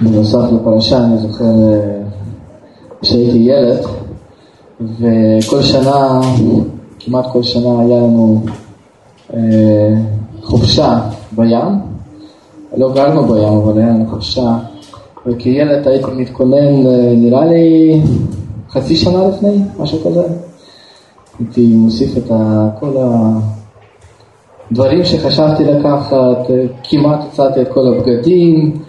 בנוסף לפרשה, אני זוכר אה, כשהייתי ילד, וכל שנה, כמעט כל שנה היה לנו אה, חופשה בים. לא גרנו בים, אבל היה לנו חופשה. וכילד הייתי מתכונן, אה, נראה לי חצי שנה לפני, משהו כזה. הייתי מוסיף את כל הדברים שחשבתי לקחת, כמעט הצעתי את כל הבגדים.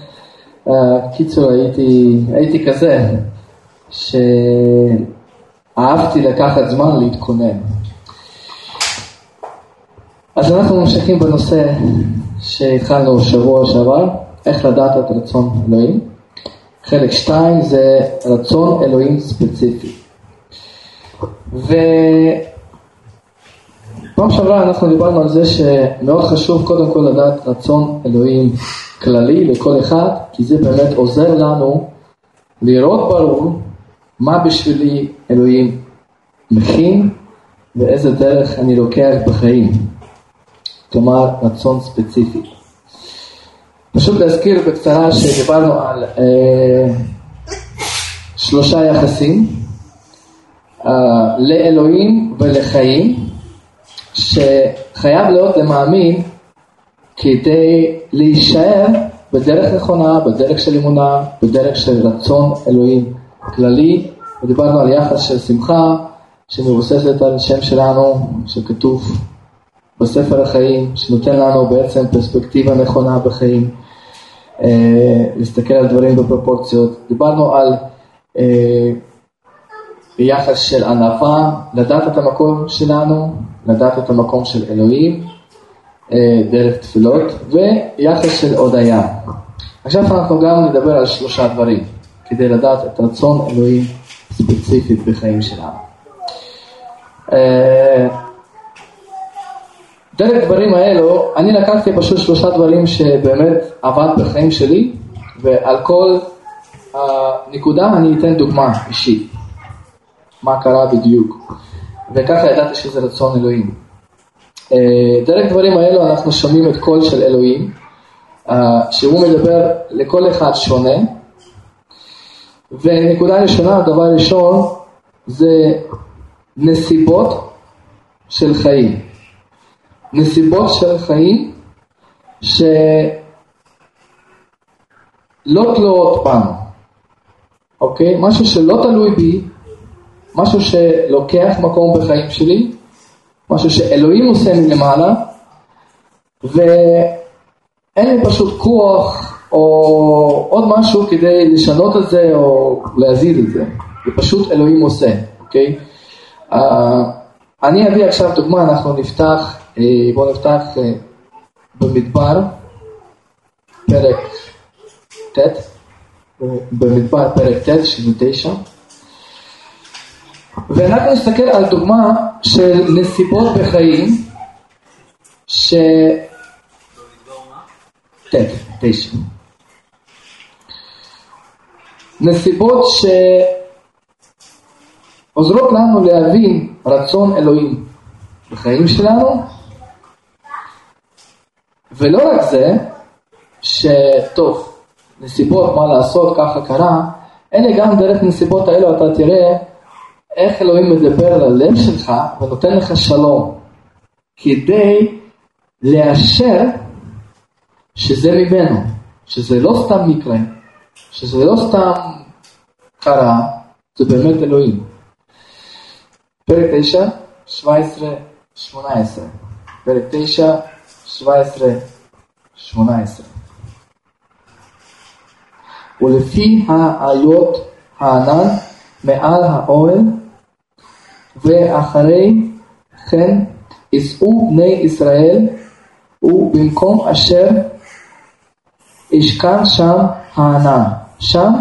קיצור, הייתי, הייתי כזה, שאהבתי לקחת זמן להתכונן. אז אנחנו ממשיכים בנושא שהתחלנו שבוע שעבר, איך לדעת את רצון אלוהים. חלק 2 זה רצון אלוהים ספציפי. ופעם שעברה אנחנו דיברנו על זה שמאוד חשוב קודם כל לדעת רצון אלוהים כללי לכל אחד, כי זה באמת עוזר לנו לראות ברור מה בשבילי אלוהים מכין ואיזה דרך אני לוקח בחיים. כלומר, רצון ספציפי. פשוט להזכיר בקצרה שדיברנו על אה, שלושה יחסים, אה, לאלוהים ולחיים, שחייב להיות למאמין כדי להישאר בדרך נכונה, בדרך של אמונה, בדרך של רצון אלוהים כללי, ודיברנו על יחס של שמחה שמבוססת על שם שלנו, שכתוב בספר החיים, שנותן לנו בעצם פרספקטיבה נכונה בחיים, אה, להסתכל על דברים בפרופורציות. דיברנו על אה, יחס של ענווה, לדעת את המקום שלנו, לדעת את המקום של אלוהים, אה, דרך תפילות, ויחס של הודיה. עכשיו אנחנו גם נדבר על שלושה דברים, כדי לדעת את רצון אלוהים ספציפית בחיים שלנו. אה, דרך הדברים האלו, אני לקחתי פשוט שלושה דברים שבאמת עבד בחיים שלי, ועל כל הנקודה אני אתן דוגמה אישית, מה קרה בדיוק, וככה ידעתי שזה רצון אלוהים. אה, דרך הדברים האלו אנחנו שומעים את קול של אלוהים, שהוא מדבר לכל אחד שונה, ונקודה ראשונה, דבר ראשון, זה נסיבות של חיים. נסיבות של חיים שלא תלויות בנו, אוקיי? משהו שלא תלוי בי, משהו שלוקח מקום בחיים שלי, משהו שאלוהים עושה מלמעלה, ואין לי פשוט כוח או עוד משהו כדי לשנות את זה או להזיז את זה, זה פשוט אלוהים עושה, אוקיי? Uh, אני אביא עכשיו דוגמה, אנחנו נפתח, uh, בואו נפתח uh, במדבר, פרק ט', במדבר פרק ט', שזה תשע. ואנחנו נסתכל על דוגמה של נסיבות בחיים ש... ט', תשע. נסיבות שעוזרות לנו להבין רצון אלוהים בחיים שלנו, ולא רק זה, שטוב, נסיבות, מה לעשות, ככה קרה, אלא גם דרך נסיבות האלו אתה תראה איך אלוהים מדבר על הלב שלך ונותן לך שלום, כדי לאשר שזה ממנו, שזה לא סתם מקרה, שזה לא סתם קרה, זה באמת אלוהים. פרק 9, 17, 18. פרק 9, 17, 18. ולפי העיות הענן מעל האוהל, ואחרי כן יישאו בני ישראל, ובמקום אשר ישכן שם הענן, שם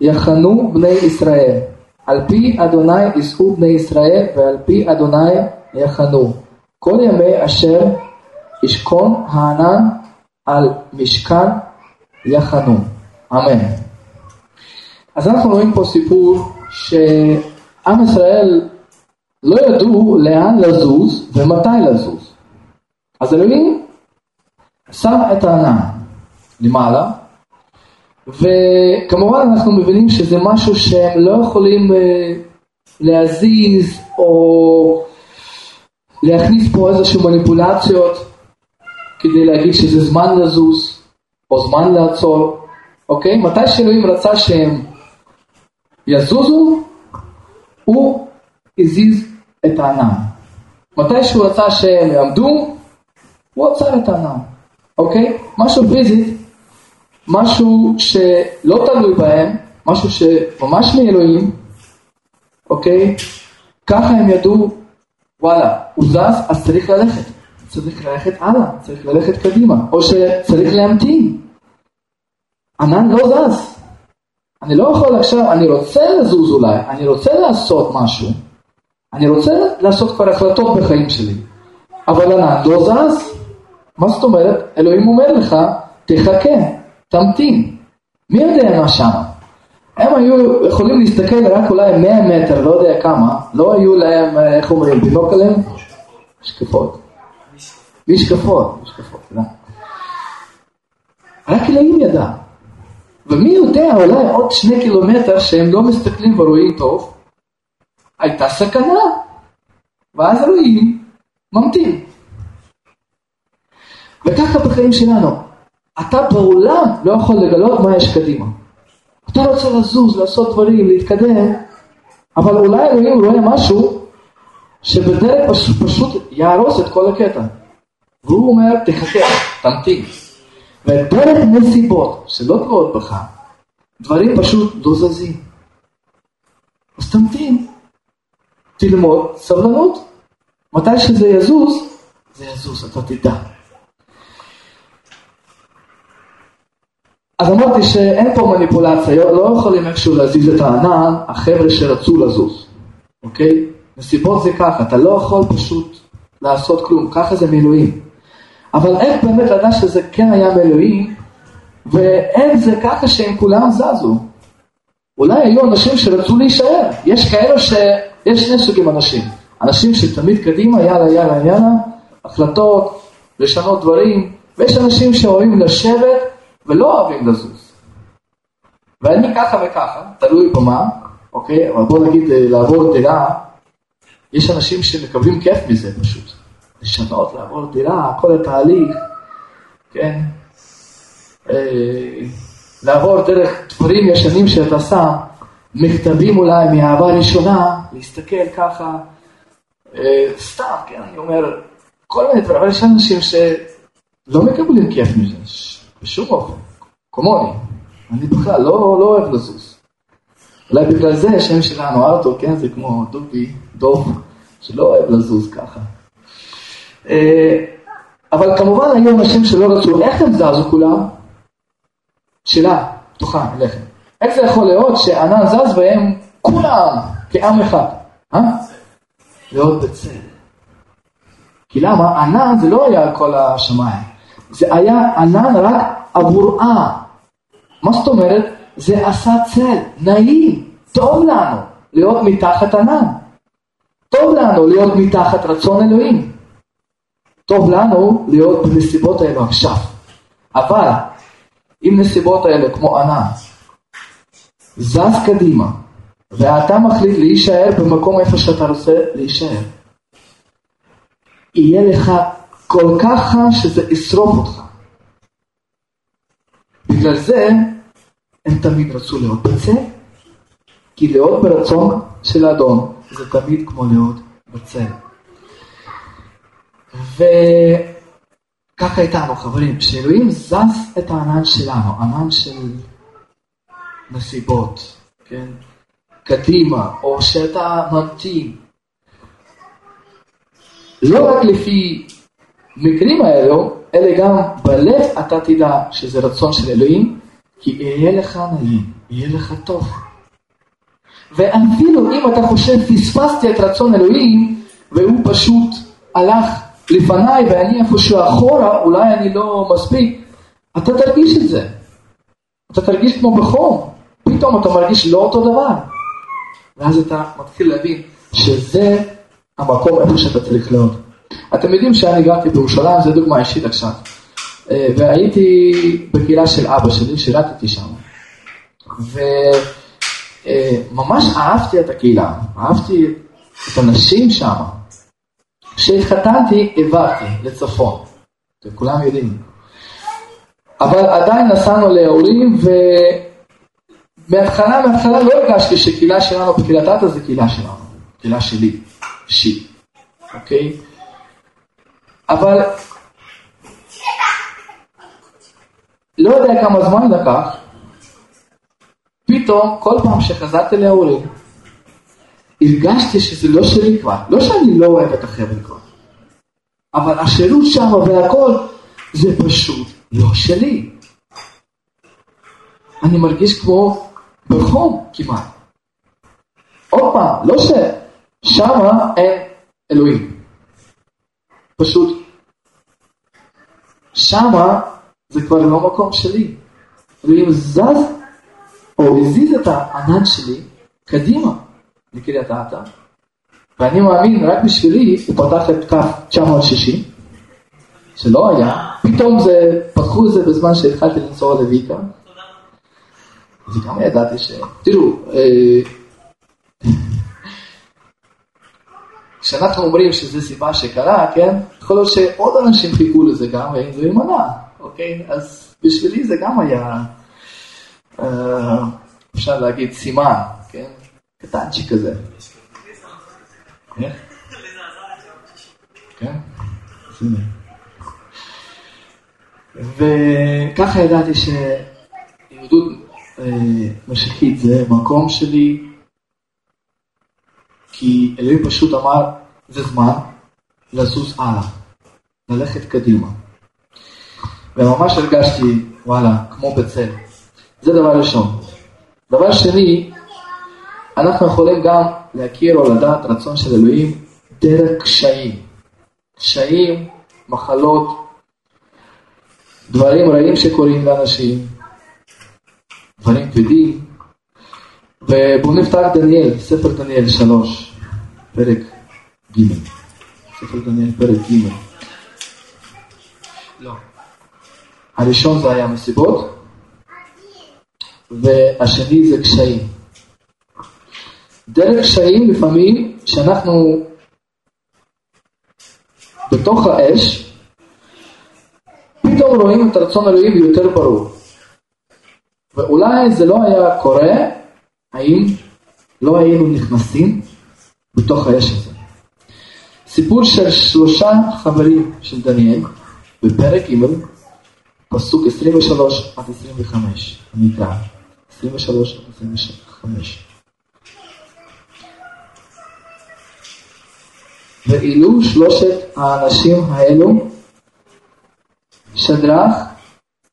יחנו בני ישראל. על פי אדוני יישאו בני ישראל, ועל פי אדוני יחנו. כל ימי אשר ישכון הענן על משכן יחנו. אמן. אז אנחנו רואים פה סיפור שעם ישראל לא ידעו לאן לזוז ומתי לזוז. אז אלוהים שם את הענן למעלה, וכמובן אנחנו מבינים שזה משהו שהם לא יכולים אה, להזיז או להכניס פה איזשהו מניפולציות כדי להגיד שזה זמן לזוז או זמן לעצור, אוקיי? מתי שאלוהים רצה שהם יזוזו, הוא הזיז את הענן. מתי שהוא רצה שהם יעמדו, הוא עצר את הענן, אוקיי? משהו פיזית, משהו שלא תלוי בהם, משהו שממש מאלוהים, אוקיי? ככה הם ידעו, וואלה, הוא זז, אז צריך ללכת. צריך ללכת הלאה, צריך ללכת קדימה, או שצריך להמתין. ענן לא זז. אני לא יכול עכשיו, אני רוצה לזוז אולי, אני רוצה לעשות משהו, אני רוצה לעשות כבר החלטות בחיים שלי, אבל ענן לא זז. מה זאת אומרת? אלוהים אומר לך, תחכה, תמתין. מי יודע מה שם? הם היו יכולים להסתכל רק אולי 100 מטר, לא יודע כמה, לא היו להם, איך אומרים, בינוקלים? משקפות. משקפות, משקפות, תודה. רק אלוהים ידע. ומי יודע, אולי עוד שני קילומטר שהם לא מסתכלים ורואים טוב, הייתה סכנה. ואז אלוהים ממתין. וככה בחיים שלנו. אתה בעולם לא יכול לגלות מה יש קדימה. אתה רוצה לזוז, לעשות דברים, להתקדם, אבל אולי אלוהים רואה משהו שבדרך פשוט יהרוס את כל הקטע. והוא אומר, תחכה, תמתין. ודרך נסיבות שלא קורות בך, דברים פשוט לא זזים. אז תמתין, תלמוד סבלנות. מתי שזה יזוז, זה יזוז, אתה תדע. אז אמרתי שאין פה מניפולציה, לא יכולים איכשהו להזיז את הענן, החבר'ה שרצו לזוז, אוקיי? נסיבות זה ככה, אתה לא יכול פשוט לעשות כלום, ככה זה מילואים. אבל איך באמת לדעת שזה כן היה מאלוהים, ואין זה ככה שהם כולם זזו. אולי היו אנשים שרצו להישאר, יש כאלו ש... יש שני סוגים אנשים, אנשים שתמיד קדימה, יאללה, יאללה, יאללה, החלטות, לשנות דברים, ויש אנשים שאוהבים לשבת ולא אוהבים לזוז. ואני ככה וככה, תלוי במה, אוקיי, אבל בוא נגיד לעבור דירה, יש אנשים שמקבלים כיף מזה פשוט. לשנות, לעבור דירה, כל התהליך, כן? אה, לעבור דרך דברים ישנים שאתה שם, מכתבים אולי מאהבה ראשונה, להסתכל ככה, אה, סתם, כן, אני אומר, כל מיני דברים, אבל יש אנשים שלא מקבלים כיף מזה, בשום אופן, כמוני, אני בכלל לא, לא אוהב לזוז. אולי בגלל זה השם שלנו ארתור, כן, זה כמו דובי, דוב, שלא אוהב לזוז ככה. אה, אבל כמובן היו אנשים שלא רצו, איך הם זזו כולם? שאלה פתוחה אליכם. איך זה יכול להיות שענן זז והם כולם כעם אחד? אה? להיות בצל. כי למה? ענן זה לא היה כל השמיים. זה היה ענן רק עבור עם. מה זאת אומרת? זה עשה צל, נעים, טוב לנו להיות מתחת ענן. טוב לנו להיות מתחת רצון אלוהים. טוב לנו להיות בנסיבות האלו עכשיו. אבל אם נסיבות האלה כמו ענן, זז קדימה, ואתה מחליט להישאר במקום איפה שאתה רוצה להישאר, יהיה לך כל כך חם שזה ישרוף אותך. בגלל זה הם תמיד רצו להיות בצל, כי להיות ברצון של האדון זה תמיד כמו להיות בצל. וככה איתנו חברים, כשאלוהים זז את הענן שלנו, ענן של נסיבות, כן, קדימה, או שאתה ממתין, לא רק לפי מקרים האלו, אלא גם בלב אתה תדע שזה רצון של אלוהים, כי יהיה לך נעים, יהיה לך טוב. ואפילו אם אתה חושב פספסתי את רצון אלוהים, והוא פשוט הלך לפניי ואני איפשהו אחורה, אולי אני לא מספיק, אתה תרגיש את זה. אתה תרגיש כמו בחום, פתאום אתה מרגיש לא אותו דבר. ואז אתה מתחיל להבין שזה המקום איפה שאתה צריך להיות. אתם יודעים שאני גרתי בירושלים, זו דוגמה אישית עכשיו. אה, והייתי בקהילה של אבא שלי, שירתתי שם. וממש אהבתי את הקהילה, אהבתי את הנשים שם. כשהתחתנתי העברתי לצפון, כולם יודעים. אבל עדיין נסענו להורים ומהתחלה, מהתחלה לא הרגשתי שקהילה שלנו בקהילת עטה זה קהילה שלנו, קהילה שלי, אישית, אוקיי? אבל לא יודע כמה זמן לקח, פתאום כל פעם שחזרתי להורים, הרגשתי שזה לא שלי כבר, לא שאני לא אוהב את החבר'ה כבר, אבל השירות שם והכל זה פשוט לא שלי. אני מרגיש כמו בחום כמעט. עוד פעם, לא ששמה אין אלוהים. פשוט שמה זה כבר לא מקום שלי. אלוהים זז או הזיז את הענן שלי קדימה לקריית אתא, ואני מאמין רק בשבילי הוא פתח את קו 960, שלא היה, פתאום זה, פתחו את זה בזמן שהתחלתי לנסוע לויקה, וגם ידעתי ש... תראו, אה, כשאנחנו אומרים שזו סיבה שקרה, כן? יכול להיות שעוד אנשים חיכו לזה גם, ואם זה יימנע, אוקיי? אז בשבילי זה גם היה, אה, אפשר להגיד, סימן, כן? קטנצ'יק כזה. כן? כן? וככה ידעתי שיהודות אה, משיחית זה מקום שלי, כי אלוהים פשוט אמר, זה זמן לזוז הלאה, ללכת קדימה. וממש הרגשתי, וואלה, כמו בצל. זה דבר ראשון. דבר שני, אנחנו יכולים גם להכיר או לדעת רצון של אלוהים דרך קשיים. קשיים, מחלות, דברים רעים שקורים לאנשים, דברים כבדים. ובואו נפתח דניאל, ספר דניאל 3, פרק ג', ספר דניאל פרק ג'. לא. הראשון זה היה מסיבות, והשני זה קשיים. דרך קשיים לפעמים, שאנחנו בתוך האש, פתאום רואים את הרצון אלוהים יותר ברור. ואולי זה לא היה קורה, האם לא היינו נכנסים בתוך האש הזה. סיפור של שלושה חברים של דניאל, בפרק ג', פסוק 23 עד 25, אני אקרא, 23 עד 25. ואילו שלושת האנשים האלו, שדרך,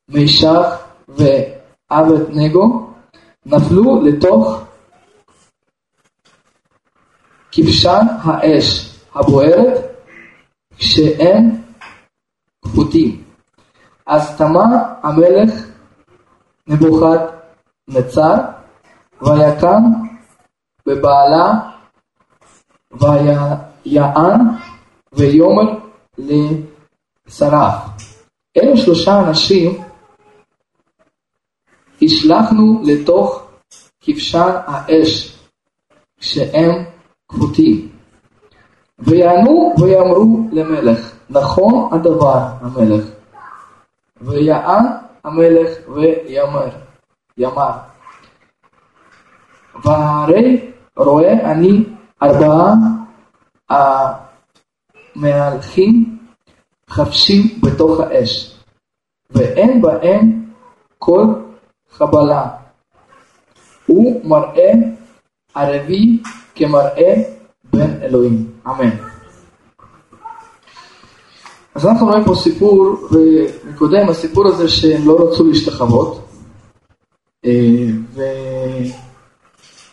מישך ועבד נגו, נפלו לתוך כבשן האש הבוערת כשהם פחותים. אז תמה המלך נבוכת נצר ויקם בבעלה ויען ויאמר לשריו. אלו שלושה אנשים השלכנו לתוך כבשן האש כשהם כפותים. ויענו ויאמרו למלך, נכון הדבר המלך. ויען המלך ויאמר, יאמר, והרי רואה אני ארבעה המהלכים חפשים בתוך האש, ואין בהם כל חבלה. הוא מראה ערבי כמראה בן אלוהים. אמן. אז אנחנו רואים פה סיפור, ומקודם הסיפור הזה שהם לא רצו להשתחוות, אה,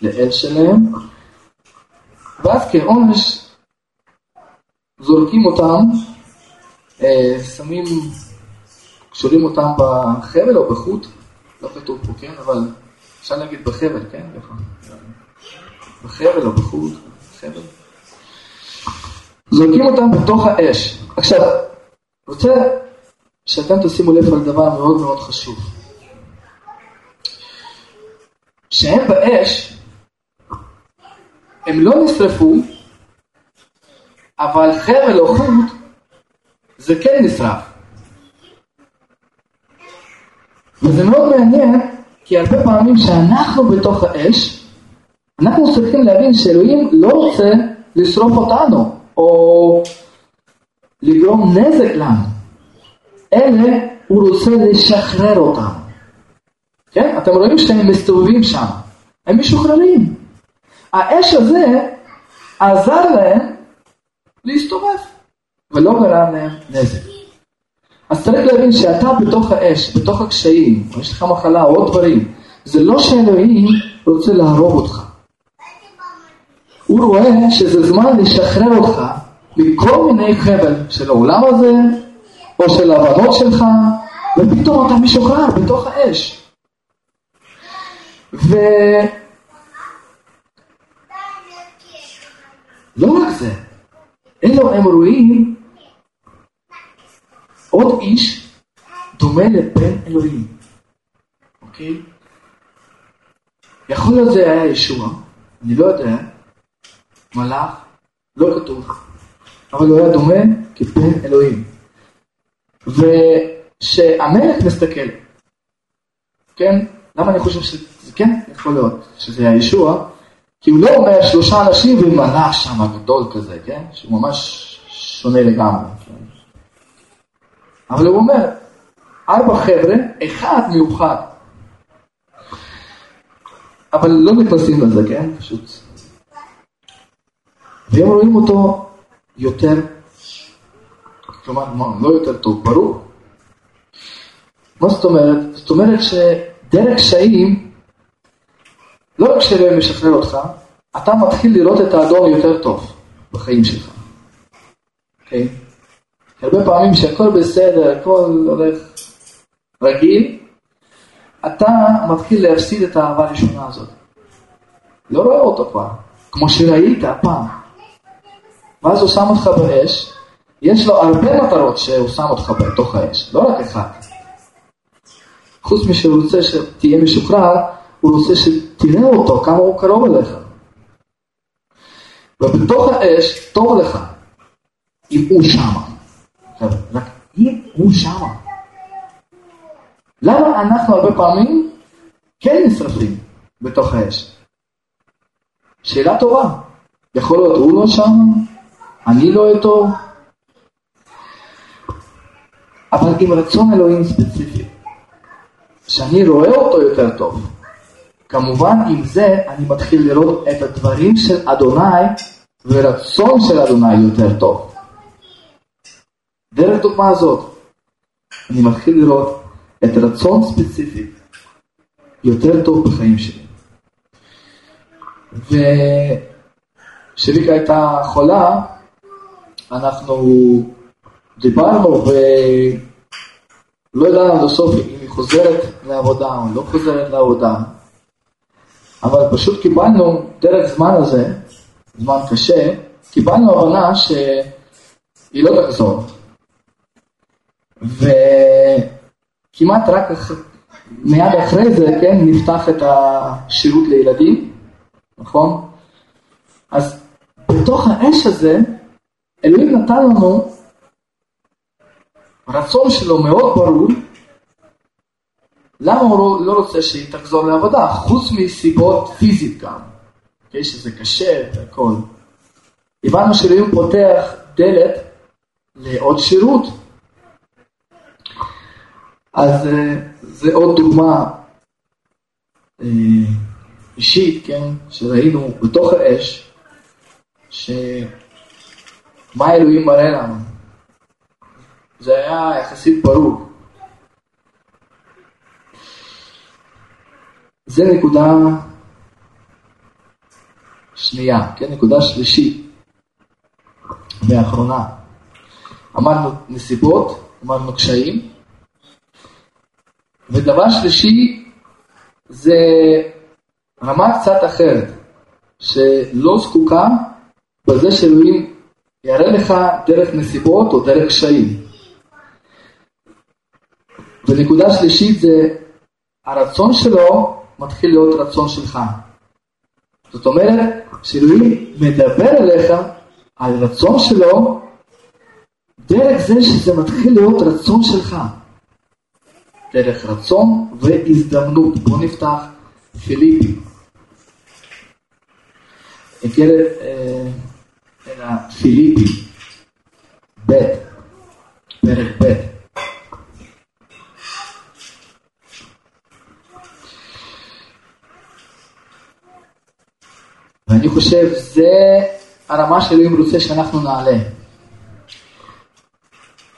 ולאל שלהם, ואז כעונש זורקים אותם, אה, שמים, קשורים אותם בחבל או בחוט, לא כתוב פה, כן? אבל אפשר להגיד בחבל, כן? בחבל או בחוט, חבל. זורקים אותם בתוך האש. עכשיו, רוצה שאתם תשימו לב על דבר מאוד מאוד חשוב. שהם באש, הם לא נשרפו, אבל חבל או חוט זה כן נשרף. וזה מאוד מעניין, כי הרבה פעמים שאנחנו בתוך האש, אנחנו צריכים להבין שאלוהים לא רוצה לשרוף אותנו, או לגרום נזק לנו, אלא הוא רוצה לשחרר אותנו. כן? אתם רואים שהם מסתובבים שם, הם משוחררים. האש הזה עזר להם להסתובב, ולא גרם להם נזק. אז צריך להבין שאתה בתוך האש, בתוך הקשיים, או יש לך מחלה או עוד דברים, זה לא שאלוהים רוצה להרוג אותך. הוא רואה שזה זמן לשחרר אותך מכל מיני חבל של העולם הזה, או של הבנות שלך, ופתאום אתה משוחרר בתוך האש. ו... לא רק זה, אלו הם רואים עוד איש דומה לבן אלוהים, אוקיי? יכול להיות זה היה ישוע, אני לא יודע, מלאך, לא כתוב, אבל הוא היה דומה כבן אלוהים. ושהמלך מסתכל, כן? למה אני חושב שזה כן יכול להיות שזה היה ישוע? כי הוא לא אומר שלושה אנשים ומלאך שם גדול כזה, כן? שהוא ממש שונה לגמרי. כן? אבל הוא אומר, ארבע חבר'ה, אחד מיוחד. אבל לא נכנסים לזה, כן? פשוט. והם רואים אותו יותר, כלומר, לא יותר טוב, ברור. מה זאת אומרת? זאת אומרת שדרך קשיים, לא רק שאלוהים משחרר אותך, אתה מתחיל לראות את האדון יותר טוב בחיים שלך. אוקיי? Okay? הרבה פעמים שהכל בסדר, הכל הולך רגיל, אתה מתחיל להפסיד את האהבה הראשונה הזאת. לא רואה אותו כבר, כמו שראית פעם. ואז הוא שם אותך באש, יש לו הרבה מטרות שהוא שם אותך בתוך האש, לא רק אחד. חוץ משהוא רוצה שתהיה משוחרר, הוא רוצה שתראה אותו, כמה הוא קרוב אליך. ובתוך האש טוב לך, אם הוא שמה. רק אם הוא שמה. למה אנחנו הרבה פעמים כן נשרפים בתוך האש? שאלה טובה. יכול להיות הוא לא שם, אני לא איתו, אבל עם רצון אלוהים ספציפי, שאני רואה אותו יותר טוב. כמובן עם זה אני מתחיל לראות את הדברים של אדוני ורצון של אדוני יותר טוב. דרך הדוגמה הזאת, אני מתחיל לראות את רצון ספציפי יותר טוב בחיים שלי. וכשריקה הייתה חולה, אנחנו דיברנו ולא ידענו הסוף אם היא חוזרת לעבודה או לא חוזרת לעבודה, אבל פשוט קיבלנו דרך זמן הזה, זמן קשה, קיבלנו הבנה שהיא לא תחזור. וכמעט רק מיד אחרי זה, כן, נפתח את השירות לילדים, נכון? אז בתוך האש הזה, אלוהים נתן לנו רצון שלו מאוד ברור, למה הוא לא, לא רוצה שהיא תחזור לעבודה, חוץ מסיבות פיזית גם, okay, שזה קשה והכל. הבנו שאלוהים פותח דלת לעוד שירות, אז אה, זה עוד דוגמה אה, אישית, כן, שראינו בתוך האש, שמה אלוהים מראה לנו. זה היה יחסית ברור. זה נקודה שנייה, כן, נקודה שלישית ואחרונה. אמרנו נסיבות, אמרנו קשיים, ודבר שלישי, זה רמה קצת אחרת, שלא זקוקה בזה שאלוהים יראה לך דרך נסיבות או דרך קשיים. ונקודה שלישית זה הרצון שלו מתחיל להיות רצון שלך. זאת אומרת, שאלוהים מדבר אליך על רצון שלו, דרך זה שזה מתחיל להיות רצון שלך. דרך רצון והזדמנות. בואו נפתח פיליפי. הכר אה, פיליפי, ב', פרק ב'. ואני חושב זה הרמה שאלוהים רוצה שאנחנו נעלה.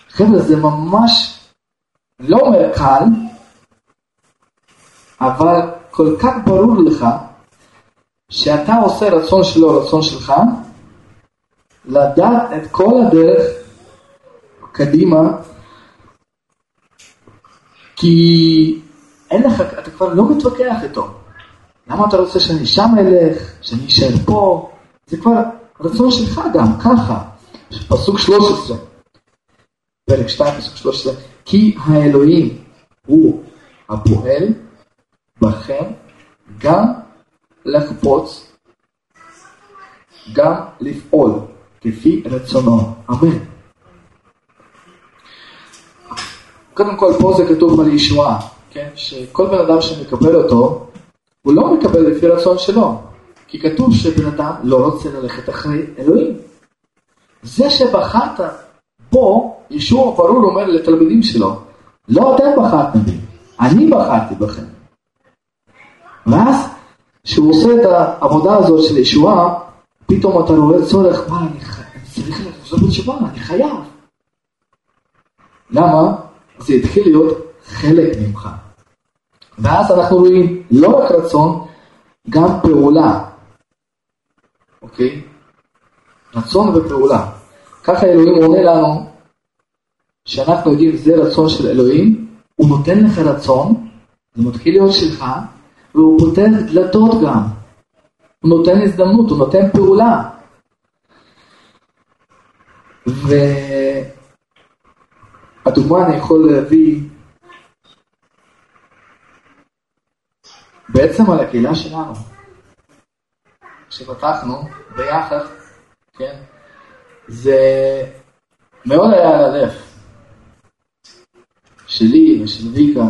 חבר'ה, זה ממש לא אומר קל, אבל כל כך ברור לך שאתה עושה רצון שלו, רצון שלך, לדעת את כל הדרך קדימה, כי אין לך, אתה כבר לא מתווכח איתו. למה אתה רוצה שאני שם אלך, שאני אשאר פה? זה כבר רצון שלך גם, ככה. פסוק 13, פרק 2, פסוק 13, כי האלוהים הוא הפועל בכם גם לחפוץ, גם לפעול כפי רצונו. אמן. קודם כל פה זה כתוב על ישועה, כן? שכל בן אדם שמקבל אותו, הוא לא מקבל לפי רצון שלו, כי כתוב שבן אדם לא רוצה ללכת אחרי אלוהים. זה שבחרת בו, ישוע ברור אומר לתלמידים שלו, לא אתם בחרתם בי, אני בחרתי בכם. ואז כשהוא עושה את העבודה הזאת של ישועה, פתאום אתה רואה צורך, מה, אני, צריך לחזור בתשובה, אני חייב. למה? זה התחיל להיות חלק ממך. ואז אנחנו רואים לא רק רצון, גם פעולה. אוקיי? רצון ופעולה. ככה אלוהים עונה לנו, שאנחנו יודעים זה רצון של אלוהים, הוא נותן לך רצון, זה מתחיל להיות שלך, והוא פותח דלתות גם. הוא נותן הזדמנות, הוא נותן פעולה. והדוגמה אני יכול להביא בעצם על הקהילה שלנו. כשפתחנו ביחד, כן, זה מאוד היה על הלב. שלי ושל ויקה,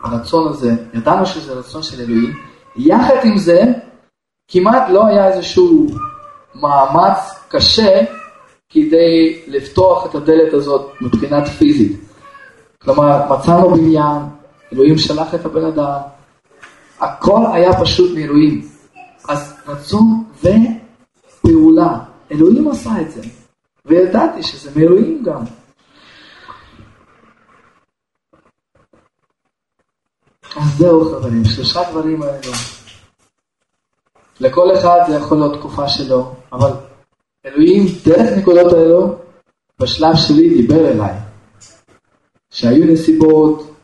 הרצון הזה, ידענו שזה רצון של אלוהים, יחד עם זה, כמעט לא היה איזשהו מאמץ קשה כדי לפתוח את הדלת הזאת מבחינת פיזית. כלומר, מצאנו בניין, אלוהים שלח את הבן אדם, הכל היה פשוט מאלוהים. אז רצון ופעולה, אלוהים עשה את זה, וידעתי שזה מאלוהים גם. אז זהו חברים, שלושה דברים האלו. לכל אחד זה יכול להיות תקופה שלו, אבל אלוהים דרך נקודות האלו, בשלב שלי דיבר אליי. שהיו נסיבות,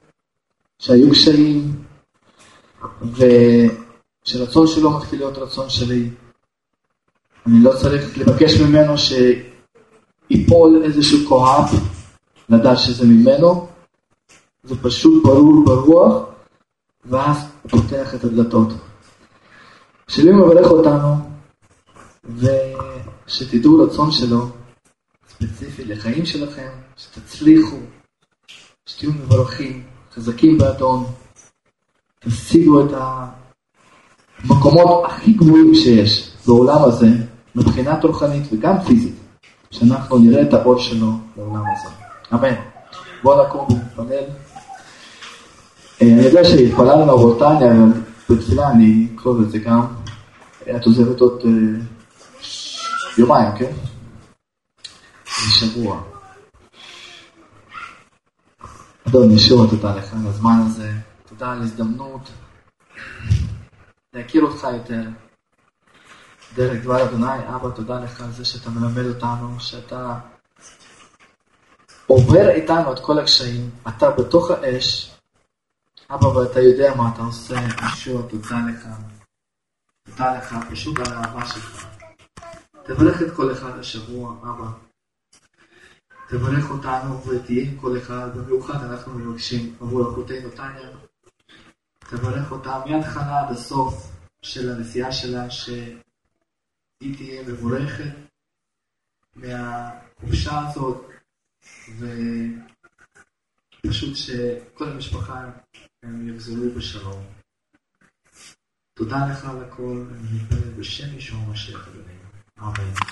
שהיו קשיים, ושרצון שלו מתחיל להיות רצון שלי. אני לא צריך לבקש ממנו שיפול איזשהו כואב, לדעת שזה ממנו, זה פשוט ברור ברוח, ואז פותח את הדלתות. שאלוהים מברך אותנו, ושתדעו רצון שלו, ספציפי לחיים שלכם, שתצליחו, שתהיו מברכים, חזקים באדון, תשיגו את המקומות הכי גבוהים שיש בעולם הזה, מבחינה רוחנית וגם פיזית, שאנחנו נראה את האור שלו בעולם הזה. אמן. בואו נקום ונתפלל. אה, אני יודע שהתפללנו באותניה, בתפילה אני אכתוב את זה גם. את עוזבת עוד אה, יומיים, כן? שבוע. אדון ישוע, תודה לך על הזמן הזה, תודה על הזדמנות להכיר אותך יותר. דרך דבר אדוני, אבא, תודה לך על זה שאתה מלמד אותנו, שאתה עובר איתנו את כל הקשיים, אתה בתוך האש, אבא, ואתה יודע מה אתה עושה, ישוע, תודה לך. תודה לך, פשוט על האהבה שלך. תברך את כל אחד השבוע, אבא. תברך אותנו ותהיה עם כל אחד, במיוחד אנחנו מבקשים עבור אחותינו טניה, תברך אותה מההתחלה עד הסוף של הנסיעה שלה, שהיא תהיה מבורכת מהחופשה הזאת, ופשוט שכל המשפחה הם יחזרו בשלום. תודה לך על הכל, אני מתפלל בשם ישוע המשיח אדוני. אמן.